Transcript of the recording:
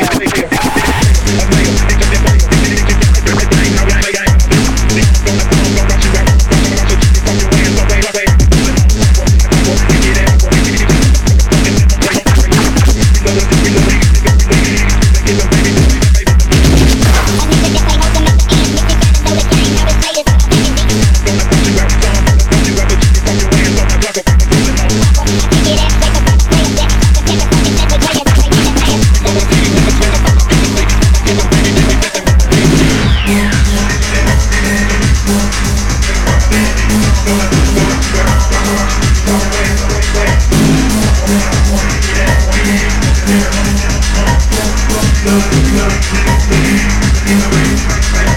Hey, Thank you.